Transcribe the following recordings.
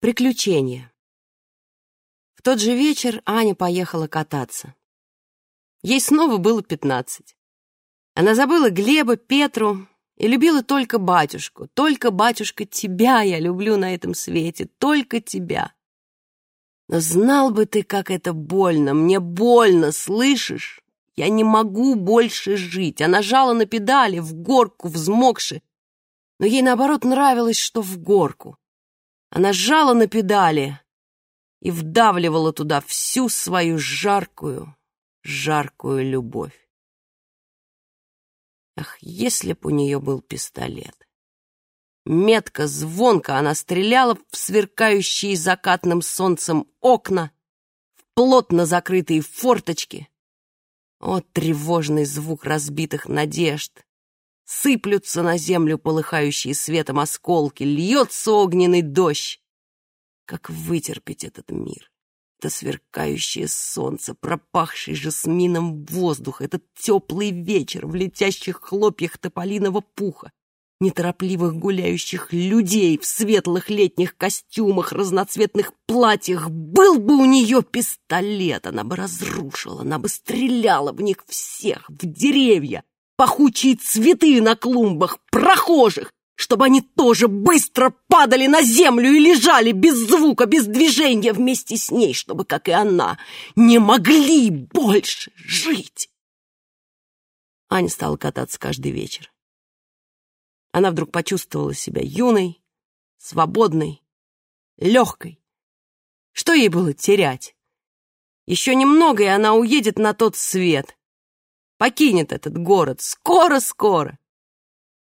Приключения. В тот же вечер Аня поехала кататься. Ей снова было пятнадцать. Она забыла Глеба, Петру и любила только батюшку. Только, батюшка, тебя я люблю на этом свете, только тебя. Но знал бы ты, как это больно, мне больно, слышишь? Я не могу больше жить. Она жала на педали, в горку, взмокши. Но ей, наоборот, нравилось, что в горку. Она сжала на педали и вдавливала туда всю свою жаркую, жаркую любовь. Ах, если б у нее был пистолет! Метко, звонко она стреляла в сверкающие закатным солнцем окна, в плотно закрытые форточки. О, тревожный звук разбитых надежд! Сыплются на землю полыхающие светом осколки, льется огненный дождь. Как вытерпеть этот мир? Это сверкающее солнце, пропахший жасмином воздух, этот теплый вечер в летящих хлопьях тополиного пуха, неторопливых гуляющих людей в светлых летних костюмах, разноцветных платьях. Был бы у нее пистолет, она бы разрушила, она бы стреляла в них всех, в деревья, пахучие цветы на клумбах, прохожих, чтобы они тоже быстро падали на землю и лежали без звука, без движения вместе с ней, чтобы, как и она, не могли больше жить. Аня стала кататься каждый вечер. Она вдруг почувствовала себя юной, свободной, легкой. Что ей было терять? Еще немного, и она уедет на тот свет, покинет этот город скоро-скоро.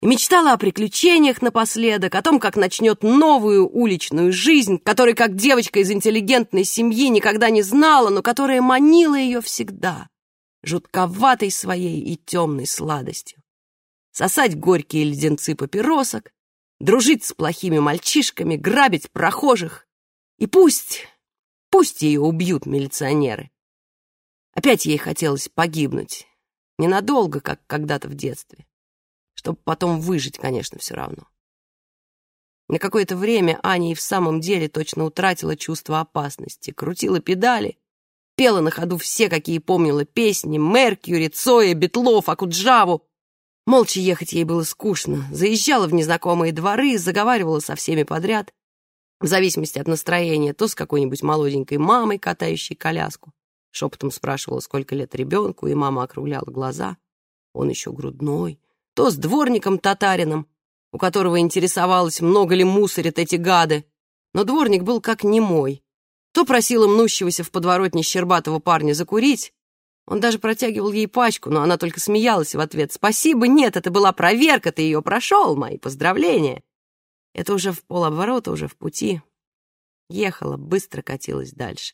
И мечтала о приключениях напоследок, о том, как начнет новую уличную жизнь, которой, как девочка из интеллигентной семьи, никогда не знала, но которая манила ее всегда, жутковатой своей и темной сладостью. Сосать горькие леденцы папиросок, дружить с плохими мальчишками, грабить прохожих. И пусть, пусть ее убьют милиционеры. Опять ей хотелось погибнуть, Ненадолго, как когда-то в детстве. Чтобы потом выжить, конечно, все равно. На какое-то время Аня и в самом деле точно утратила чувство опасности, крутила педали, пела на ходу все, какие помнила песни, Меркьюри, Цоя, Бетлов, Акуджаву. Молча ехать ей было скучно, заезжала в незнакомые дворы, заговаривала со всеми подряд, в зависимости от настроения, то с какой-нибудь молоденькой мамой, катающей коляску, Шепотом спрашивала, сколько лет ребенку, и мама округляла глаза. Он еще грудной. То с дворником-татарином, у которого интересовалось, много ли мусорят эти гады. Но дворник был как немой. То просила мнущегося в подворотне щербатого парня закурить. Он даже протягивал ей пачку, но она только смеялась в ответ. «Спасибо, нет, это была проверка, ты ее прошел, мои поздравления». Это уже в полоборота, уже в пути. Ехала, быстро катилась дальше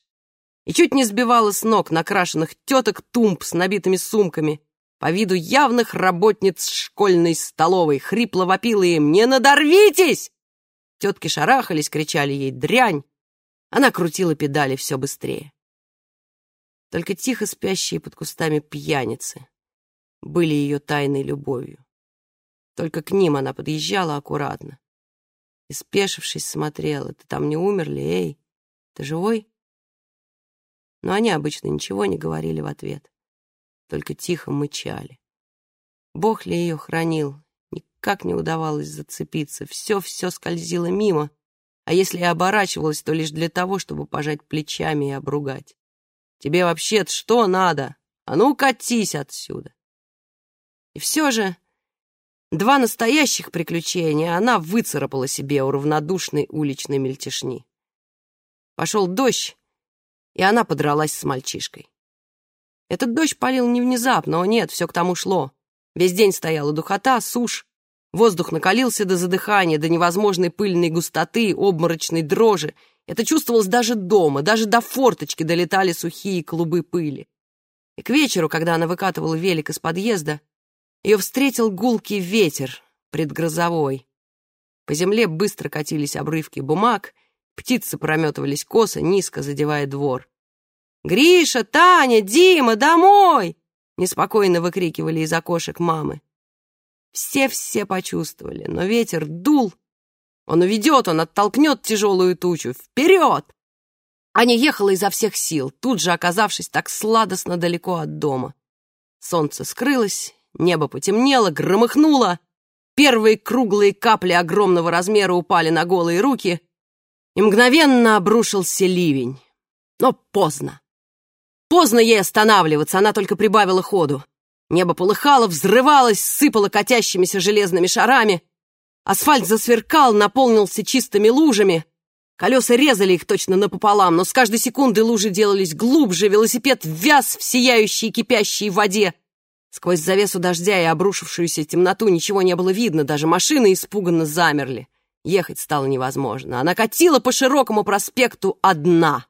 и чуть не сбивала с ног накрашенных теток тумб с набитыми сумками. По виду явных работниц школьной столовой хрипло вопила им «Не надорвитесь!» Тетки шарахались, кричали ей «Дрянь!» Она крутила педали все быстрее. Только тихо спящие под кустами пьяницы были ее тайной любовью. Только к ним она подъезжала аккуратно и, спешившись, смотрела. «Ты там не умерли? Эй, ты живой?» Но они обычно ничего не говорили в ответ, только тихо мычали. Бог ли ее хранил, никак не удавалось зацепиться, все-все скользило мимо, а если и оборачивалась, то лишь для того, чтобы пожать плечами и обругать. «Тебе вообще-то что надо? А ну, катись отсюда!» И все же два настоящих приключения она выцарапала себе у равнодушной уличной мельтешни. Пошел дождь, и она подралась с мальчишкой. Этот дождь полил не внезапно, о нет, все к тому шло. Весь день стояла духота, сушь, воздух накалился до задыхания, до невозможной пыльной густоты, обморочной дрожи. Это чувствовалось даже дома, даже до форточки долетали сухие клубы пыли. И к вечеру, когда она выкатывала велик из подъезда, ее встретил гулкий ветер, предгрозовой. По земле быстро катились обрывки бумаг — Птицы прометывались косо, низко задевая двор. «Гриша, Таня, Дима, домой!» Неспокойно выкрикивали из окошек мамы. Все-все почувствовали, но ветер дул, Он уведет, он оттолкнет тяжелую тучу. Вперед! Аня ехала изо всех сил, тут же оказавшись так сладостно далеко от дома. Солнце скрылось, небо потемнело, громыхнуло. Первые круглые капли огромного размера упали на голые руки, и мгновенно обрушился ливень. Но поздно. Поздно ей останавливаться, она только прибавила ходу. Небо полыхало, взрывалось, сыпало катящимися железными шарами. Асфальт засверкал, наполнился чистыми лужами. Колеса резали их точно напополам, но с каждой секунды лужи делались глубже, велосипед вяз в сияющей кипящей воде. Сквозь завесу дождя и обрушившуюся темноту ничего не было видно, даже машины испуганно замерли. Ехать стало невозможно. Она катила по широкому проспекту одна,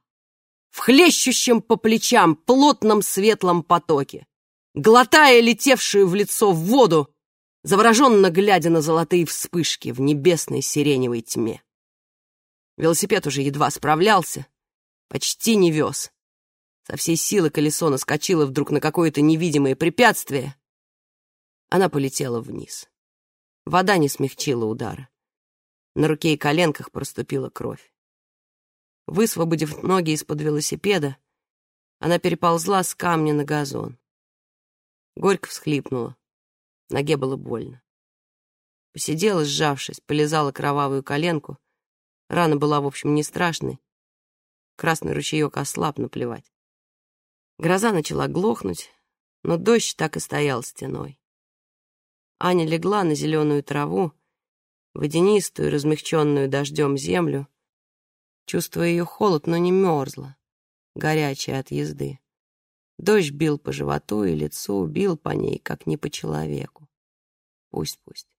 в хлещущем по плечам плотном светлом потоке, глотая летевшую в лицо в воду, завороженно глядя на золотые вспышки в небесной сиреневой тьме. Велосипед уже едва справлялся, почти не вез. Со всей силы колесо наскочило вдруг на какое-то невидимое препятствие. Она полетела вниз. Вода не смягчила удара. На руке и коленках проступила кровь. Высвободив ноги из-под велосипеда, она переползла с камня на газон. Горько всхлипнула. Ноге было больно. Посидела, сжавшись, полизала кровавую коленку. Рана была, в общем, не страшной. Красный ручеек ослаб, наплевать. Гроза начала глохнуть, но дождь так и стоял стеной. Аня легла на зеленую траву, водянистую, размягченную дождем землю, чувствуя ее холод, но не мерзла, горячая от езды. Дождь бил по животу и лицу, бил по ней, как не по человеку. Пусть, пусть.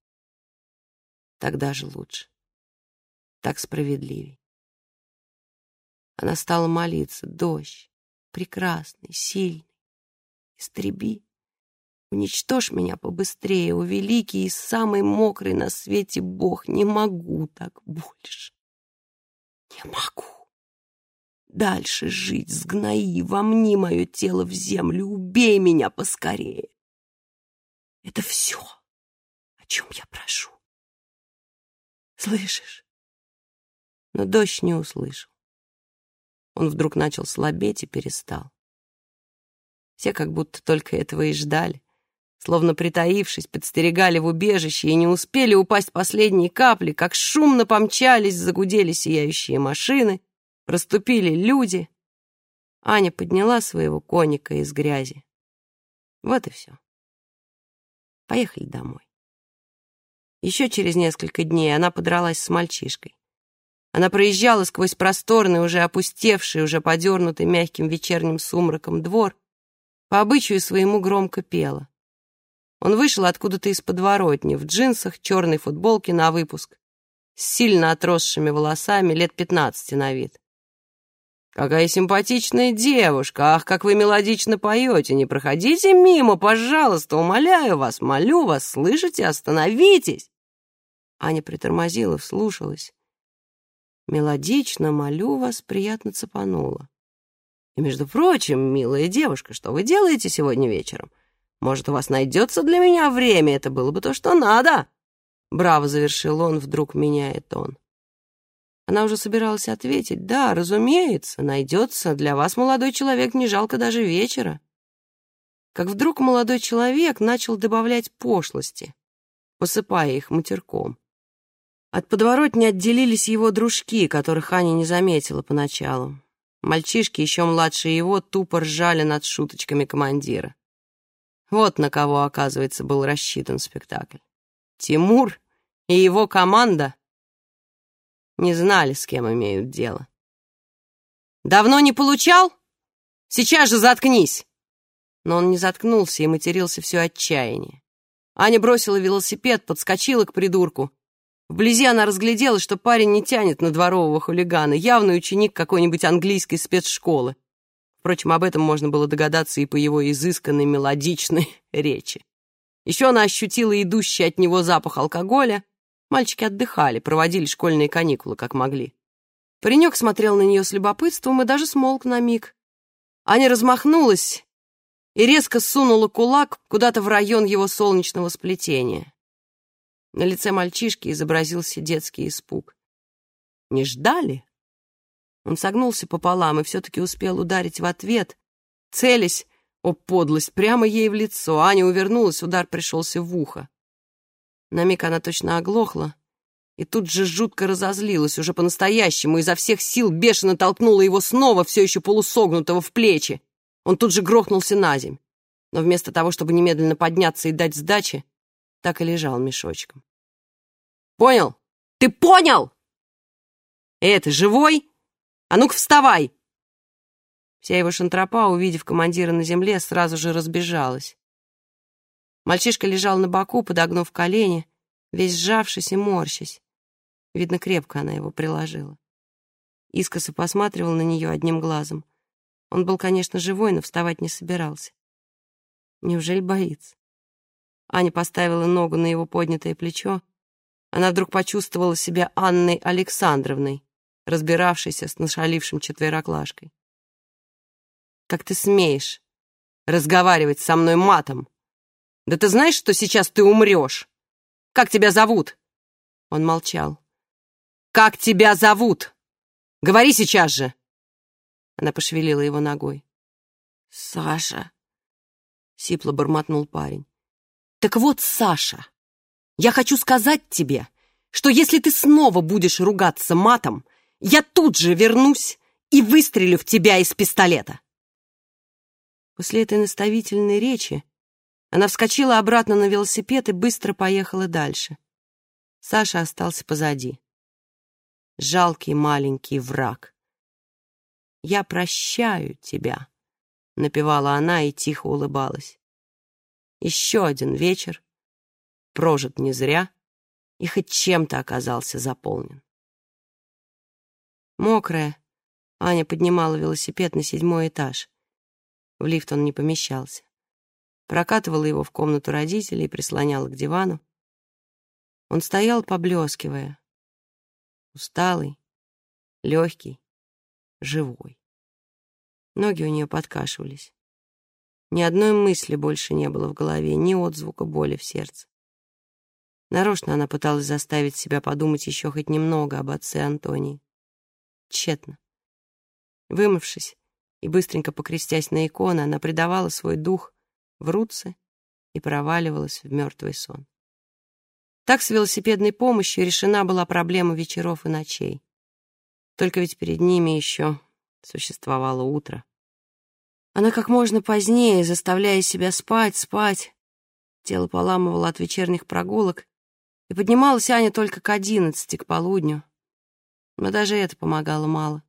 Тогда же лучше. Так справедливей. Она стала молиться. Дождь, прекрасный, сильный, истреби. Уничтожь меня побыстрее, о великий и самый мокрый на свете Бог. Не могу так больше. Не могу дальше жить, сгнои, вомни мое тело в землю, убей меня поскорее. Это все, о чем я прошу. Слышишь? Но дождь не услышал. Он вдруг начал слабеть и перестал. Все как будто только этого и ждали. Словно притаившись, подстерегали в убежище и не успели упасть последние капли, как шумно помчались, загудели сияющие машины, Проступили люди. Аня подняла своего коника из грязи. Вот и все. Поехали домой. Еще через несколько дней она подралась с мальчишкой. Она проезжала сквозь просторный, уже опустевший, уже подернутый мягким вечерним сумраком двор, по обычаю своему громко пела. Он вышел откуда-то из подворотни, в джинсах, черной футболке на выпуск, с сильно отросшими волосами, лет пятнадцати на вид. «Какая симпатичная девушка! Ах, как вы мелодично поете! Не проходите мимо, пожалуйста! Умоляю вас, молю вас, слышите? Остановитесь!» Аня притормозила, вслушалась. «Мелодично, молю вас, приятно цепанула. И, между прочим, милая девушка, что вы делаете сегодня вечером? Может, у вас найдется для меня время? Это было бы то, что надо!» Браво завершил он, вдруг меняя тон. Она уже собиралась ответить. «Да, разумеется, найдется. Для вас, молодой человек, не жалко даже вечера». Как вдруг молодой человек начал добавлять пошлости, посыпая их матерком. От подворотни отделились его дружки, которых Аня не заметила поначалу. Мальчишки, еще младше его, тупо ржали над шуточками командира. Вот на кого, оказывается, был рассчитан спектакль. Тимур и его команда не знали, с кем имеют дело. «Давно не получал? Сейчас же заткнись!» Но он не заткнулся и матерился все отчаяние. Аня бросила велосипед, подскочила к придурку. Вблизи она разглядела, что парень не тянет на дворового хулигана, явный ученик какой-нибудь английской спецшколы. Впрочем, об этом можно было догадаться и по его изысканной мелодичной речи. Еще она ощутила идущий от него запах алкоголя, Мальчики отдыхали, проводили школьные каникулы, как могли. Паренек смотрел на нее с любопытством и даже смолк на миг. Аня размахнулась и резко сунула кулак куда-то в район его солнечного сплетения. На лице мальчишки изобразился детский испуг. «Не ждали?» Он согнулся пополам и все-таки успел ударить в ответ, целясь, о подлость, прямо ей в лицо. Аня увернулась, удар пришелся в ухо. На миг она точно оглохла, и тут же жутко разозлилась, уже по-настоящему, изо всех сил бешено толкнула его снова, все еще полусогнутого в плечи. Он тут же грохнулся на земь, но вместо того, чтобы немедленно подняться и дать сдачи, так и лежал мешочком. «Понял? Ты понял? Эй, ты живой? А ну-ка вставай!» Вся его шантропа, увидев командира на земле, сразу же разбежалась. Мальчишка лежал на боку, подогнув колени, весь сжавшись и морщась. Видно, крепко она его приложила. Искоса посматривал на нее одним глазом. Он был, конечно, живой, но вставать не собирался. Неужели боится? Аня поставила ногу на его поднятое плечо. Она вдруг почувствовала себя Анной Александровной, разбиравшейся с нашалившим четвероклашкой. «Как ты смеешь разговаривать со мной матом? Да ты знаешь, что сейчас ты умрешь? Как тебя зовут?» Он молчал. «Как тебя зовут? Говори сейчас же!» Она пошевелила его ногой. «Саша!» — сипло бормотнул парень. «Так вот, Саша, я хочу сказать тебе, что если ты снова будешь ругаться матом, я тут же вернусь и выстрелю в тебя из пистолета!» После этой наставительной речи она вскочила обратно на велосипед и быстро поехала дальше. Саша остался позади жалкий маленький враг. «Я прощаю тебя», — напевала она и тихо улыбалась. Еще один вечер, прожит не зря, и хоть чем-то оказался заполнен. Мокрая, Аня поднимала велосипед на седьмой этаж. В лифт он не помещался. Прокатывала его в комнату родителей и прислоняла к дивану. Он стоял, поблескивая, усталый, легкий, живой. Ноги у нее подкашивались. Ни одной мысли больше не было в голове, ни отзвука боли в сердце. Нарочно она пыталась заставить себя подумать еще хоть немного об отце Антонии. Тщетно. Вымывшись и быстренько покрестясь на иконы, она предавала свой дух в руце и проваливалась в мертвый сон. Так с велосипедной помощью решена была проблема вечеров и ночей. Только ведь перед ними еще существовало утро. Она как можно позднее, заставляя себя спать, спать, тело поламывало от вечерних прогулок, и поднималась Аня только к одиннадцати, к полудню. Но даже это помогало мало.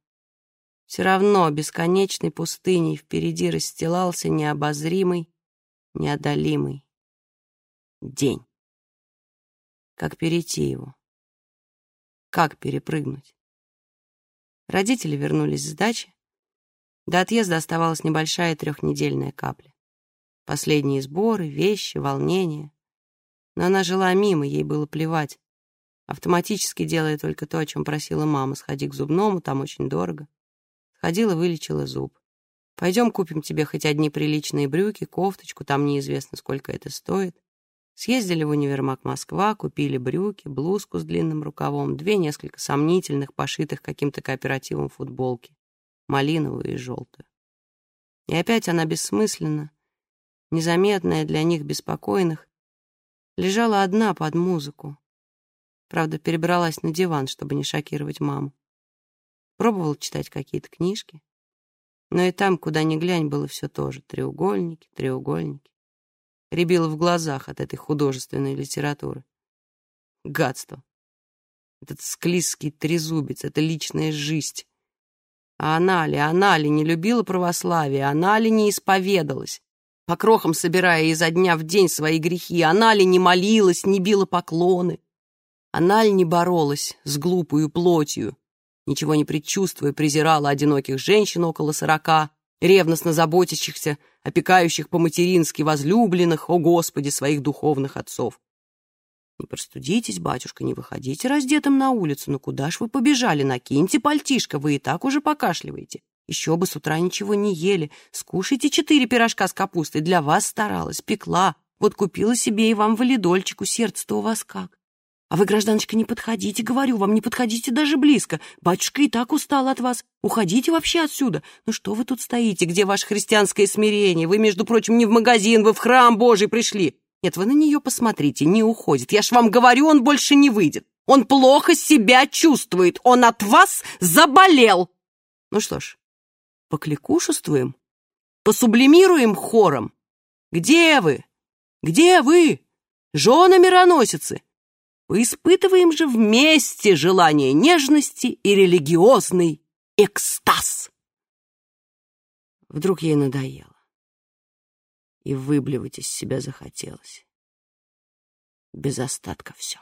Все равно бесконечной пустыней впереди расстилался необозримый, неодолимый день. Как перейти его? Как перепрыгнуть? Родители вернулись с дачи. До отъезда оставалась небольшая трехнедельная капля. Последние сборы, вещи, волнения. Но она жила мимо, ей было плевать. Автоматически делая только то, о чем просила мама. Сходи к зубному, там очень дорого. Сходила, вылечила зуб. Пойдем купим тебе хоть одни приличные брюки, кофточку, там неизвестно, сколько это стоит. Съездили в универмаг Москва, купили брюки, блузку с длинным рукавом, две несколько сомнительных, пошитых каким-то кооперативом футболки, малиновую и желтую. И опять она бессмысленно, незаметная для них беспокойных, лежала одна под музыку. Правда, перебралась на диван, чтобы не шокировать маму. Пробовала читать какие-то книжки. Но и там, куда ни глянь, было все то же. Треугольники, треугольники рябило в глазах от этой художественной литературы. Гадство. Этот склизкий трезубец, это личная жизнь. А она ли, она ли не любила православие, она ли не исповедалась, по крохам собирая изо дня в день свои грехи, она ли не молилась, не била поклоны, она ли не боролась с глупую плотью, ничего не предчувствуя, презирала одиноких женщин около сорока, ревностно заботящихся, опекающих по-матерински возлюбленных, о Господи, своих духовных отцов. Не простудитесь, батюшка, не выходите раздетым на улицу. Ну куда ж вы побежали? Накиньте пальтишко, вы и так уже покашливаете. Еще бы с утра ничего не ели. Скушайте четыре пирожка с капустой. Для вас старалась, пекла. Вот купила себе и вам валидольчику. Сердце-то у вас как? А вы, гражданочка, не подходите, говорю вам, не подходите даже близко. Батюшка и так устал от вас. Уходите вообще отсюда. Ну что вы тут стоите? Где ваше христианское смирение? Вы, между прочим, не в магазин, вы в храм Божий пришли. Нет, вы на нее посмотрите, не уходит. Я ж вам говорю, он больше не выйдет. Он плохо себя чувствует. Он от вас заболел. Ну что ж, покликушествуем, посублимируем хором. Где вы? Где вы? Жены мироносицы? Испытываем же вместе желание нежности и религиозный экстаз. Вдруг ей надоело, и выблевать из себя захотелось. Без остатка все.